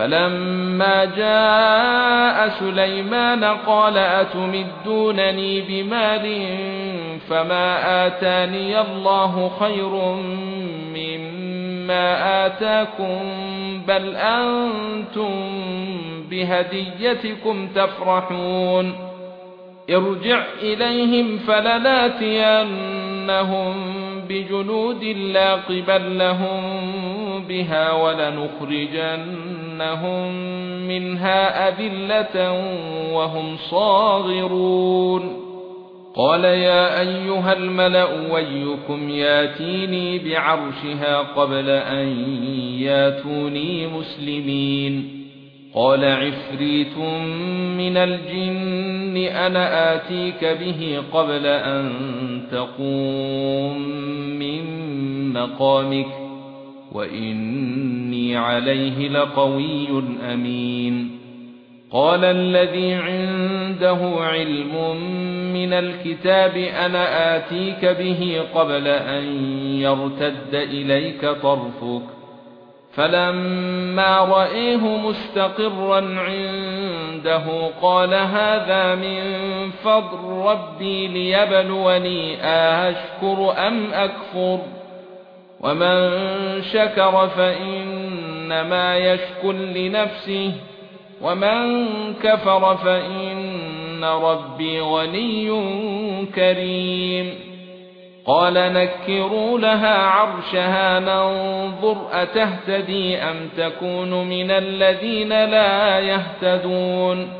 فَلَمَّا جَاءَ سُلَيْمَانَ قَالَ أَتُمِدُّونَنِي بِمَالٍ فَمَا آتَانِيَ اللَّهُ خَيْرٌ مِّمَّا آتَاكُم بَلْ أَنتُم بِهَدِيَّتِكُمْ تَفْرَحُونَ ارْجِعْ إِلَيْهِمْ فَلَنَأْتِيَنَّهُم بِجُنُودٍ لَّا قِبَلَ لَهُم بِهَا وَلَنُخْرِجَنَّهُم مِّنْهَا أَذِلَّةً وَهُمْ صَاغِرُونَ قال يا ايها الملأ ويكم ياتيني بعرشها قبل ان ياتوني مسلمين قال عفريت من الجن أنا اتيك به قبل ان تقوم من مقامك واني عليه لقوي امين. قال الذي عنده علم من الكتاب أنا اتيك به قبل ان يرتد اليك طرفك. فلما رايه مستقرا عنده قال هذا من فضل ربي ليبلوني اشكر ام اكفر. ومن شكر فانما يشكر لنفسه ومن كفر فإن ربي غني كريم قال نكروا لها عرشها ننظر أتهتدي أم تكون من الذين لا يهتدون